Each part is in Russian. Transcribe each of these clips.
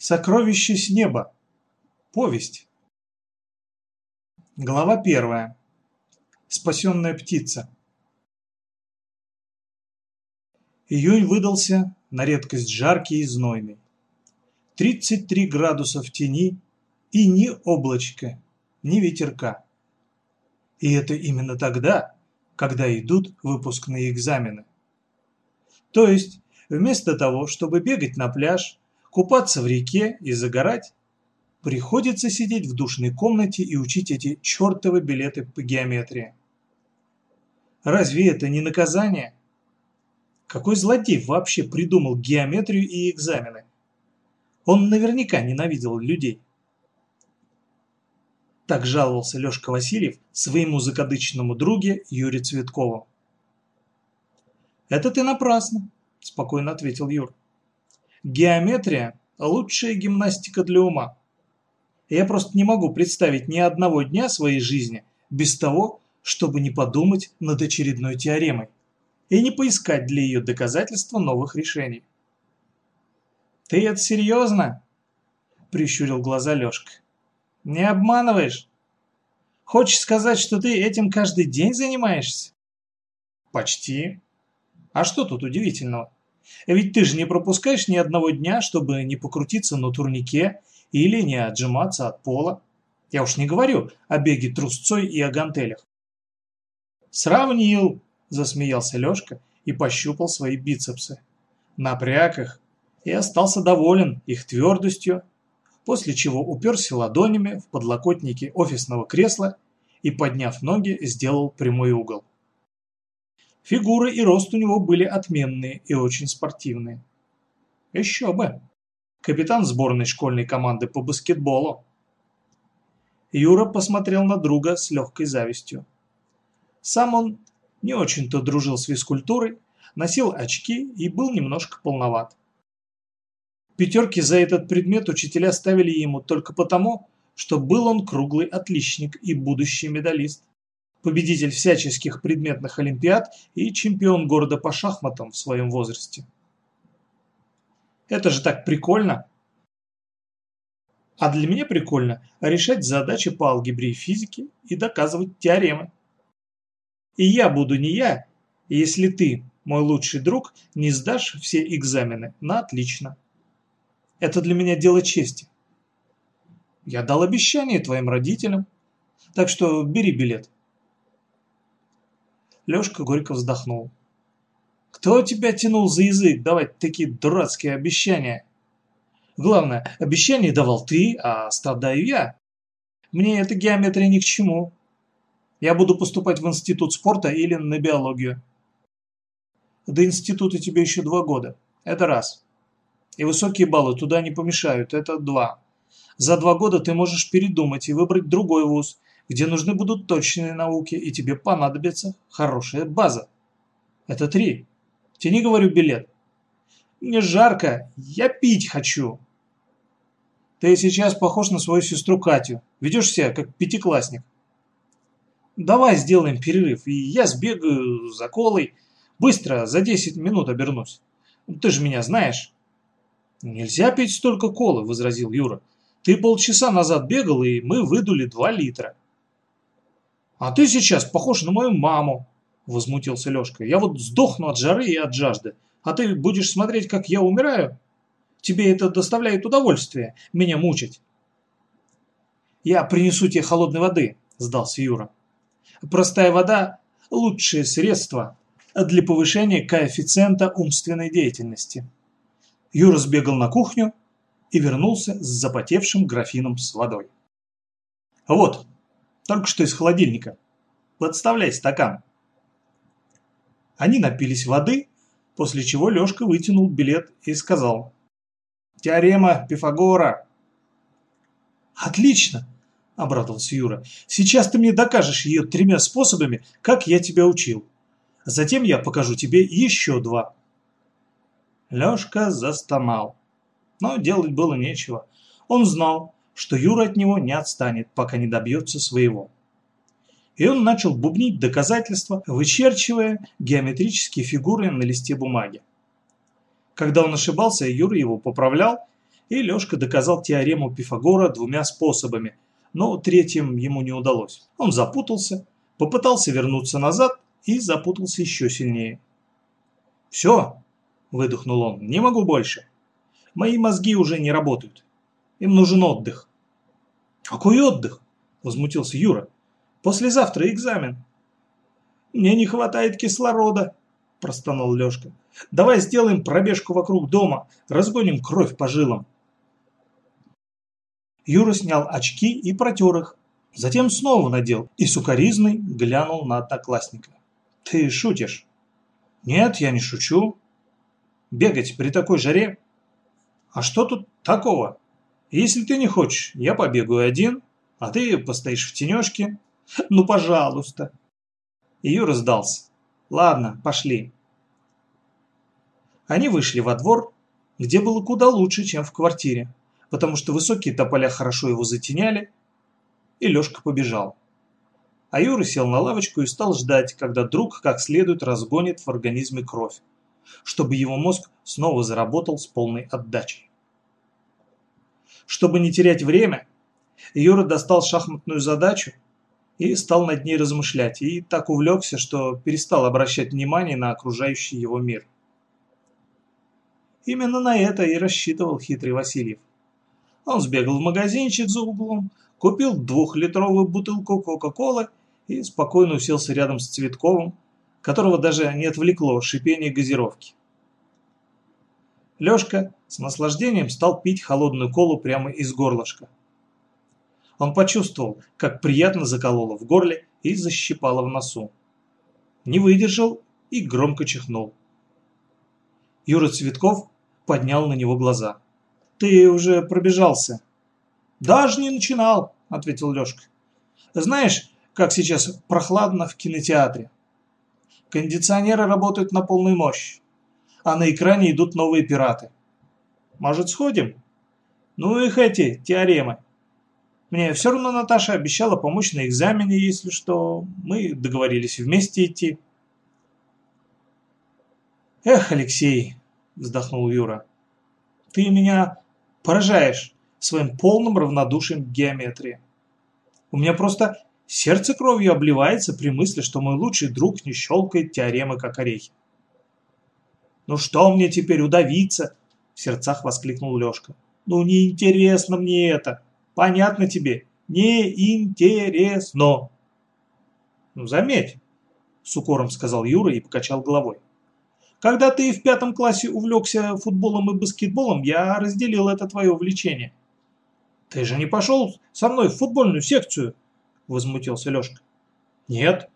Сокровище с неба. Повесть. Глава первая. Спасенная птица. Июнь выдался на редкость жаркий и знойный. 33 градуса в тени и ни облачка, ни ветерка. И это именно тогда, когда идут выпускные экзамены. То есть, вместо того, чтобы бегать на пляж, купаться в реке и загорать, приходится сидеть в душной комнате и учить эти чертовы билеты по геометрии. Разве это не наказание? Какой злодей вообще придумал геометрию и экзамены? Он наверняка ненавидел людей. Так жаловался Лёшка Васильев своему закадычному друге Юре Цветкову. «Это ты напрасно», – спокойно ответил Юр. Геометрия – лучшая гимнастика для ума. Я просто не могу представить ни одного дня своей жизни без того, чтобы не подумать над очередной теоремой и не поискать для ее доказательства новых решений. «Ты это серьезно?» – прищурил глаза Лешка. «Не обманываешь? Хочешь сказать, что ты этим каждый день занимаешься?» «Почти. А что тут удивительного?» Ведь ты же не пропускаешь ни одного дня, чтобы не покрутиться на турнике или не отжиматься от пола. Я уж не говорю о беге трусцой и о гантелях. «Сравнил!» – засмеялся Лёшка и пощупал свои бицепсы. Напряг их и остался доволен их твердостью, после чего уперся ладонями в подлокотники офисного кресла и, подняв ноги, сделал прямой угол. Фигура и рост у него были отменные и очень спортивные. Еще бы. Капитан сборной школьной команды по баскетболу. Юра посмотрел на друга с легкой завистью. Сам он не очень-то дружил с физкультурой, носил очки и был немножко полноват. Пятерки за этот предмет учителя ставили ему только потому, что был он круглый отличник и будущий медалист победитель всяческих предметных олимпиад и чемпион города по шахматам в своем возрасте. Это же так прикольно! А для меня прикольно решать задачи по алгебре и физике и доказывать теоремы. И я буду не я, если ты, мой лучший друг, не сдашь все экзамены на отлично. Это для меня дело чести. Я дал обещание твоим родителям, так что бери билет. Лёшка горько вздохнул. «Кто тебя тянул за язык давать такие дурацкие обещания? Главное, обещание давал ты, а страдаю я. Мне эта геометрия ни к чему. Я буду поступать в институт спорта или на биологию. До института тебе еще два года. Это раз. И высокие баллы туда не помешают. Это два. За два года ты можешь передумать и выбрать другой вуз, где нужны будут точные науки, и тебе понадобится хорошая база. Это три. Тяни, говорю, билет. Мне жарко, я пить хочу. Ты сейчас похож на свою сестру Катю. Ведешь себя, как пятиклассник. Давай сделаем перерыв, и я сбегаю за колой. Быстро, за 10 минут обернусь. Ты же меня знаешь. Нельзя пить столько колы, возразил Юра. Ты полчаса назад бегал, и мы выдули 2 литра. «А ты сейчас похож на мою маму», – возмутился Лешка. «Я вот сдохну от жары и от жажды, а ты будешь смотреть, как я умираю? Тебе это доставляет удовольствие, меня мучить». «Я принесу тебе холодной воды», – сдался Юра. «Простая вода – лучшее средство для повышения коэффициента умственной деятельности». Юра сбегал на кухню и вернулся с запотевшим графином с водой. «Вот», только что из холодильника. Подставляй стакан. Они напились воды, после чего Лёшка вытянул билет и сказал. «Теорема Пифагора». «Отлично!» – обрадовался Юра. «Сейчас ты мне докажешь ее тремя способами, как я тебя учил. Затем я покажу тебе еще два». Лёшка застонал. Но делать было нечего. Он знал, что Юра от него не отстанет, пока не добьется своего. И он начал бубнить доказательства, вычерчивая геометрические фигуры на листе бумаги. Когда он ошибался, Юра его поправлял, И Лёшка доказал теорему Пифагора двумя способами, но третьим ему не удалось. Он запутался, попытался вернуться назад и запутался еще сильнее. «Все!» – выдохнул он. «Не могу больше. Мои мозги уже не работают. Им нужен отдых». «Какой отдых?» – возмутился Юра. «Послезавтра экзамен». «Мне не хватает кислорода», – простонал Лёшка. «Давай сделаем пробежку вокруг дома, разгоним кровь по жилам». Юра снял очки и протер их. Затем снова надел и сукоризный глянул на одноклассника. «Ты шутишь?» «Нет, я не шучу. Бегать при такой жаре? А что тут такого? Если ты не хочешь, я побегаю один, а ты постоишь в тенечке. Ну, пожалуйста!» Юра сдался. «Ладно, пошли». Они вышли во двор, где было куда лучше, чем в квартире потому что высокие тополя хорошо его затеняли, и Лешка побежал. А Юра сел на лавочку и стал ждать, когда друг как следует разгонит в организме кровь, чтобы его мозг снова заработал с полной отдачей. Чтобы не терять время, Юра достал шахматную задачу и стал над ней размышлять, и так увлекся, что перестал обращать внимание на окружающий его мир. Именно на это и рассчитывал хитрый Васильев. Он сбегал в магазинчик за углом, купил двухлитровую бутылку Кока-Колы и спокойно уселся рядом с Цветковым, которого даже не отвлекло шипение газировки. Лёшка с наслаждением стал пить холодную колу прямо из горлышка. Он почувствовал, как приятно закололо в горле и защипало в носу. Не выдержал и громко чихнул. Юра Цветков поднял на него глаза. Ты уже пробежался. Даже не начинал, ответил Лешка. Знаешь, как сейчас прохладно в кинотеатре. Кондиционеры работают на полную мощь, а на экране идут новые пираты. Может, сходим? Ну их эти теоремы. Мне все равно Наташа обещала помочь на экзамене, если что. Мы договорились вместе идти. Эх, Алексей, вздохнул Юра, ты меня поражаешь своим полным равнодушием к геометрии. У меня просто сердце кровью обливается при мысли, что мой лучший друг не щелкает теоремы как орехи. «Ну что мне теперь удавиться?» – в сердцах воскликнул Лешка. «Ну неинтересно мне это. Понятно тебе? Неинтересно!» «Ну заметь», – с укором сказал Юра и покачал головой. Когда ты в пятом классе увлекся футболом и баскетболом, я разделил это твое увлечение. Ты же не пошел со мной в футбольную секцию, возмутился Лешка. Нет,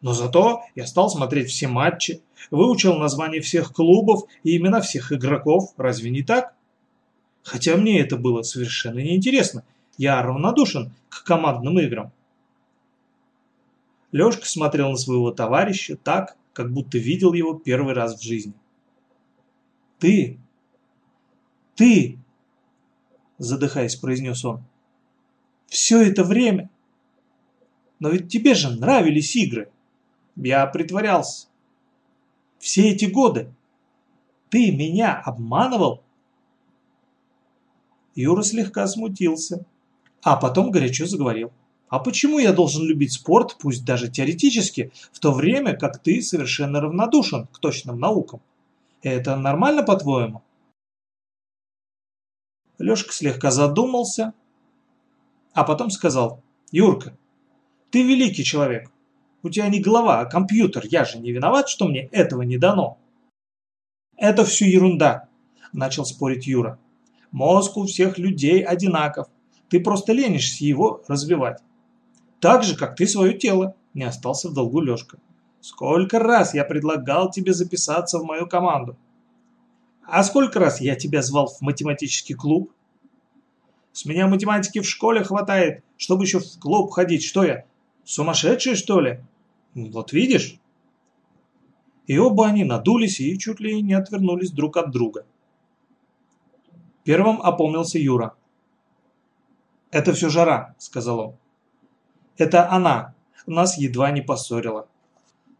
но зато я стал смотреть все матчи, выучил названия всех клубов и имена всех игроков, разве не так? Хотя мне это было совершенно неинтересно, я равнодушен к командным играм. Лешка смотрел на своего товарища так, как будто видел его первый раз в жизни. «Ты! Ты!» задыхаясь, произнес он. «Все это время! Но ведь тебе же нравились игры! Я притворялся! Все эти годы! Ты меня обманывал?» Юра слегка смутился, а потом горячо заговорил. А почему я должен любить спорт, пусть даже теоретически, в то время как ты совершенно равнодушен к точным наукам? Это нормально, по-твоему? Лешка слегка задумался, а потом сказал, «Юрка, ты великий человек. У тебя не голова, а компьютер. Я же не виноват, что мне этого не дано». «Это все ерунда», – начал спорить Юра. «Мозг у всех людей одинаков. Ты просто ленишься его развивать. Так же, как ты свое тело. Не остался в долгу Лешка. Сколько раз я предлагал тебе записаться в мою команду? А сколько раз я тебя звал в математический клуб? С меня математики в школе хватает, чтобы еще в клуб ходить. Что я, сумасшедший, что ли? Вот видишь? И оба они надулись и чуть ли не отвернулись друг от друга. Первым опомнился Юра. «Это все жара», — сказал он. Это она. Нас едва не поссорила.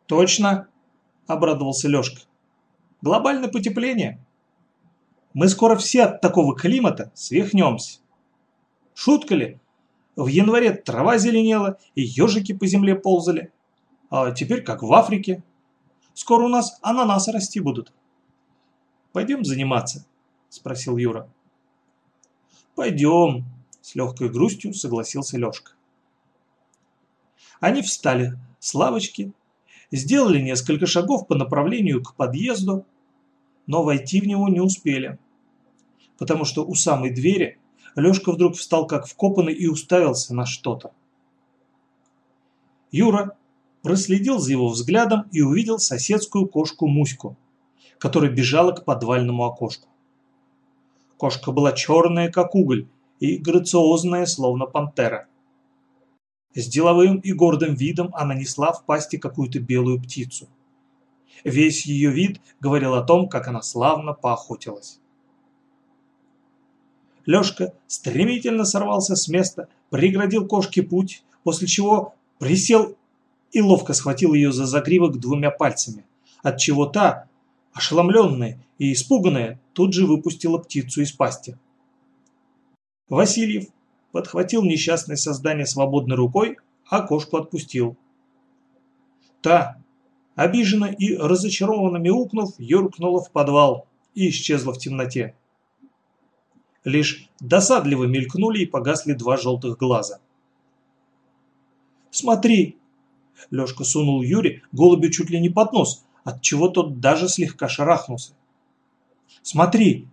Точно, обрадовался Лешка. Глобальное потепление. Мы скоро все от такого климата свихнемся. Шутка ли? В январе трава зеленела и ежики по земле ползали. А теперь как в Африке. Скоро у нас ананасы расти будут. Пойдем заниматься? Спросил Юра. Пойдем, с легкой грустью согласился Лешка. Они встали с лавочки, сделали несколько шагов по направлению к подъезду, но войти в него не успели, потому что у самой двери Лешка вдруг встал как вкопанный и уставился на что-то. Юра проследил за его взглядом и увидел соседскую кошку Муську, которая бежала к подвальному окошку. Кошка была черная, как уголь, и грациозная, словно пантера. С деловым и гордым видом она несла в пасти какую-то белую птицу. Весь ее вид говорил о том, как она славно поохотилась. Лешка стремительно сорвался с места, преградил кошке путь, после чего присел и ловко схватил ее за загривок двумя пальцами, отчего та, ошеломленная и испуганная, тут же выпустила птицу из пасти. Васильев подхватил несчастное создание свободной рукой, а кошку отпустил. Та, обиженно и разочарованно мяукнув, юркнула в подвал и исчезла в темноте. Лишь досадливо мелькнули и погасли два желтых глаза. «Смотри!» Лешка сунул Юре голубю чуть ли не под нос, отчего тот даже слегка шарахнулся. «Смотри!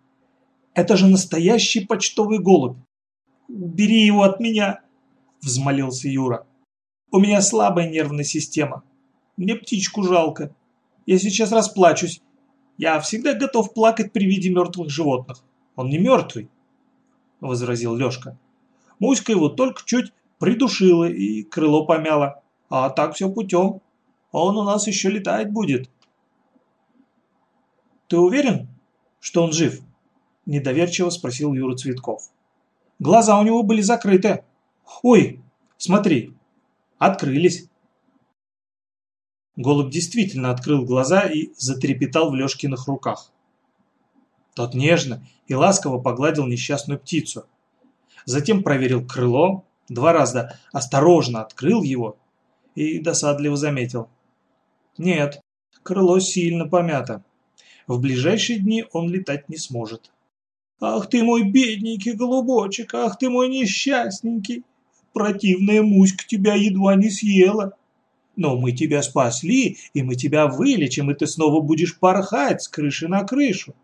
Это же настоящий почтовый голубь! Убери его от меня!» – взмолился Юра. «У меня слабая нервная система. Мне птичку жалко. Я сейчас расплачусь. Я всегда готов плакать при виде мертвых животных. Он не мертвый, – возразил Лешка. Муська его только чуть придушила и крыло помяла. А так все путем. Он у нас еще летать будет. Ты уверен, что он жив? Недоверчиво спросил Юра Цветков. Глаза у него были закрыты. Ой, смотри, открылись. Голубь действительно открыл глаза и затрепетал в Лешкиных руках. Тот нежно и ласково погладил несчастную птицу. Затем проверил крыло, два раза осторожно открыл его и досадливо заметил. Нет, крыло сильно помято. В ближайшие дни он летать не сможет. «Ах ты мой бедненький голубочек, ах ты мой несчастненький! Противная муська тебя едва не съела!» Но мы тебя спасли, и мы тебя вылечим, и ты снова будешь порхать с крыши на крышу.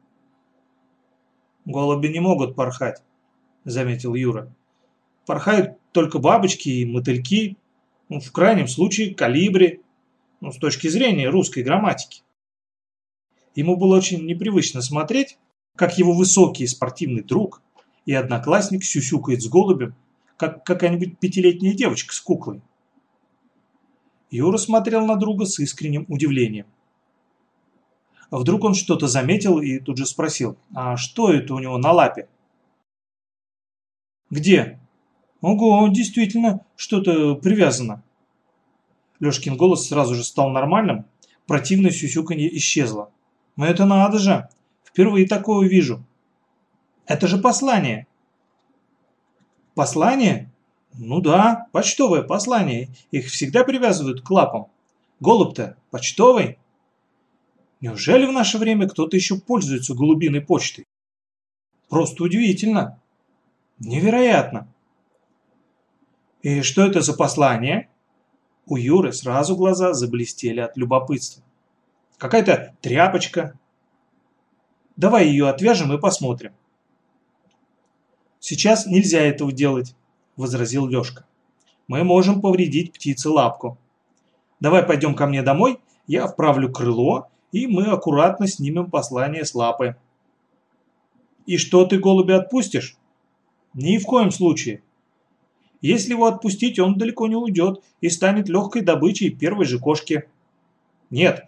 «Голуби не могут порхать», — заметил Юра. «Порхают только бабочки и мотыльки, ну, в крайнем случае калибри, ну, с точки зрения русской грамматики». Ему было очень непривычно смотреть, как его высокий спортивный друг и одноклассник сюсюкает с голубем, как какая-нибудь пятилетняя девочка с куклой. Юра смотрел на друга с искренним удивлением. А вдруг он что-то заметил и тут же спросил, а что это у него на лапе? Где? Ого, действительно, что-то привязано. Лешкин голос сразу же стал нормальным, противное сюсюканье исчезло. Но это надо же, впервые такое вижу. Это же послание. Послание? Ну да, почтовое послание. Их всегда привязывают к лапам. Голубь-то почтовый. Неужели в наше время кто-то еще пользуется голубиной почтой? Просто удивительно. Невероятно. И что это за послание? У Юры сразу глаза заблестели от любопытства. Какая-то тряпочка. Давай ее отвяжем и посмотрим. Сейчас нельзя этого делать, возразил Лешка. Мы можем повредить птице лапку. Давай пойдем ко мне домой, я вправлю крыло и мы аккуратно снимем послание с лапы. И что ты голубя отпустишь? Ни в коем случае. Если его отпустить, он далеко не уйдет и станет легкой добычей первой же кошки. Нет,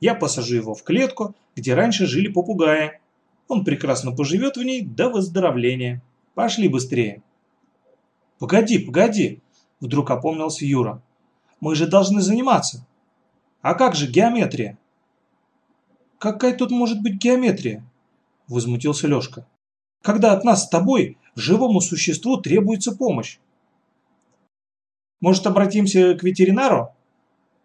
я посажу его в клетку, где раньше жили попугаи. Он прекрасно поживет в ней до выздоровления. Пошли быстрее. Погоди, погоди, вдруг опомнился Юра. Мы же должны заниматься. А как же геометрия? Какая тут может быть геометрия? Возмутился Лёшка. Когда от нас с тобой живому существу требуется помощь? Может, обратимся к ветеринару?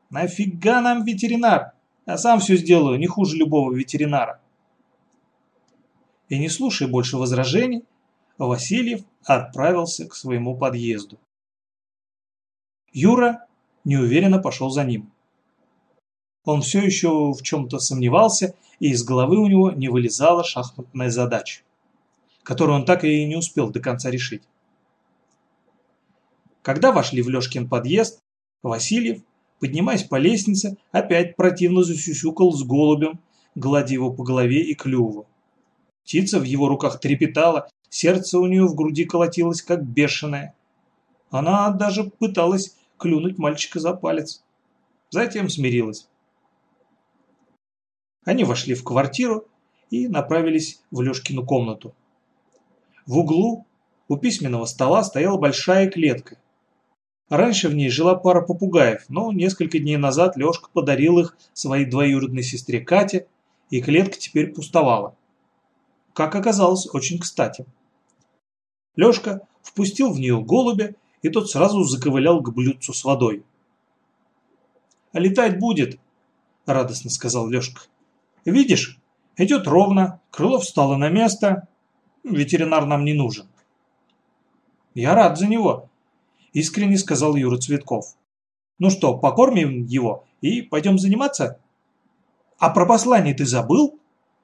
Нафига нам ветеринар? Я сам все сделаю, не хуже любого ветеринара. И не слушая больше возражений, Васильев отправился к своему подъезду. Юра неуверенно пошел за ним. Он все еще в чем-то сомневался, и из головы у него не вылезала шахматная задача, которую он так и не успел до конца решить. Когда вошли в Лешкин подъезд, Васильев, поднимаясь по лестнице, опять противно засюсюкал с голубем, гладя его по голове и клюву. Птица в его руках трепетала, сердце у нее в груди колотилось, как бешеное. Она даже пыталась клюнуть мальчика за палец. Затем смирилась. Они вошли в квартиру и направились в Лешкину комнату. В углу у письменного стола стояла большая клетка. Раньше в ней жила пара попугаев, но несколько дней назад Лешка подарил их своей двоюродной сестре Кате, и клетка теперь пустовала. Как оказалось, очень кстати. Лешка впустил в нее голубя и тот сразу заковылял к блюдцу с водой. «А летать будет», – радостно сказал Лешка. «Видишь, идет ровно, крыло встало на место, ветеринар нам не нужен». «Я рад за него», – искренне сказал Юра Цветков. «Ну что, покормим его и пойдем заниматься?» «А про послание ты забыл?»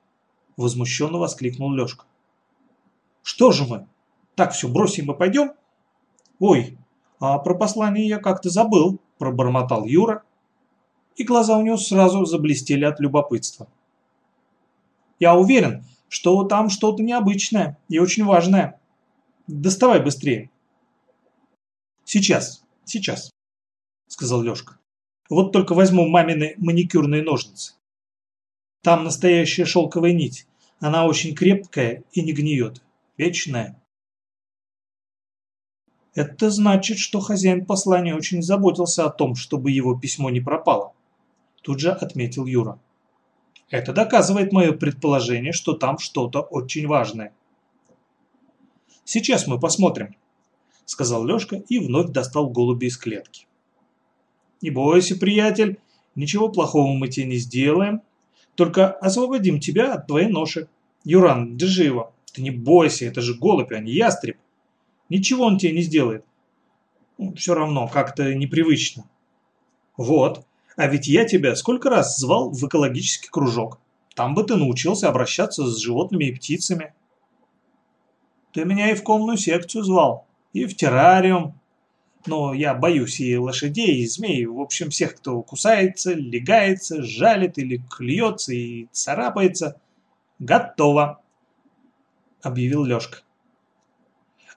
– возмущенно воскликнул Лешка. «Что же мы, так все бросим и пойдем?» «Ой, а про послание я как-то забыл», – пробормотал Юра, и глаза у него сразу заблестели от любопытства. «Я уверен, что там что-то необычное и очень важное. Доставай быстрее». «Сейчас, сейчас», – сказал Лешка. «Вот только возьму мамины маникюрные ножницы. Там настоящая шелковая нить. Она очень крепкая и не гниет. Вечная». Это значит, что хозяин послания очень заботился о том, чтобы его письмо не пропало. Тут же отметил Юра. Это доказывает мое предположение, что там что-то очень важное. Сейчас мы посмотрим, сказал Лешка и вновь достал голуби из клетки. Не бойся, приятель, ничего плохого мы тебе не сделаем, только освободим тебя от твоей ноши. Юран, держи его. Ты не бойся, это же голубь, а не ястреб. Ничего он тебе не сделает. Все равно, как-то непривычно. Вот, а ведь я тебя сколько раз звал в экологический кружок. Там бы ты научился обращаться с животными и птицами. Ты меня и в конную секцию звал, и в террариум. Но я боюсь и лошадей, и змей, в общем, всех, кто кусается, легается, жалит или клюется и царапается. Готово, объявил Лешка.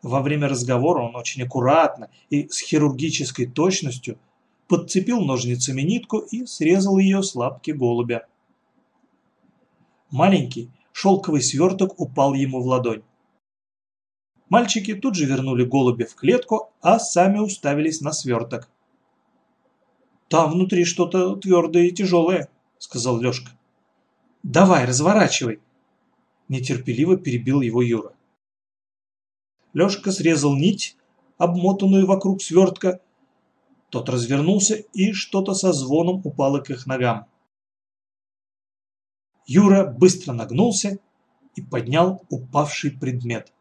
Во время разговора он очень аккуратно и с хирургической точностью подцепил ножницами нитку и срезал ее с лапки голубя. Маленький шелковый сверток упал ему в ладонь. Мальчики тут же вернули голубя в клетку, а сами уставились на сверток. «Там внутри что-то твердое и тяжелое», — сказал Лешка. «Давай, разворачивай!» Нетерпеливо перебил его Юра. Лешка срезал нить, обмотанную вокруг свертка. Тот развернулся, и что-то со звоном упало к их ногам. Юра быстро нагнулся и поднял упавший предмет.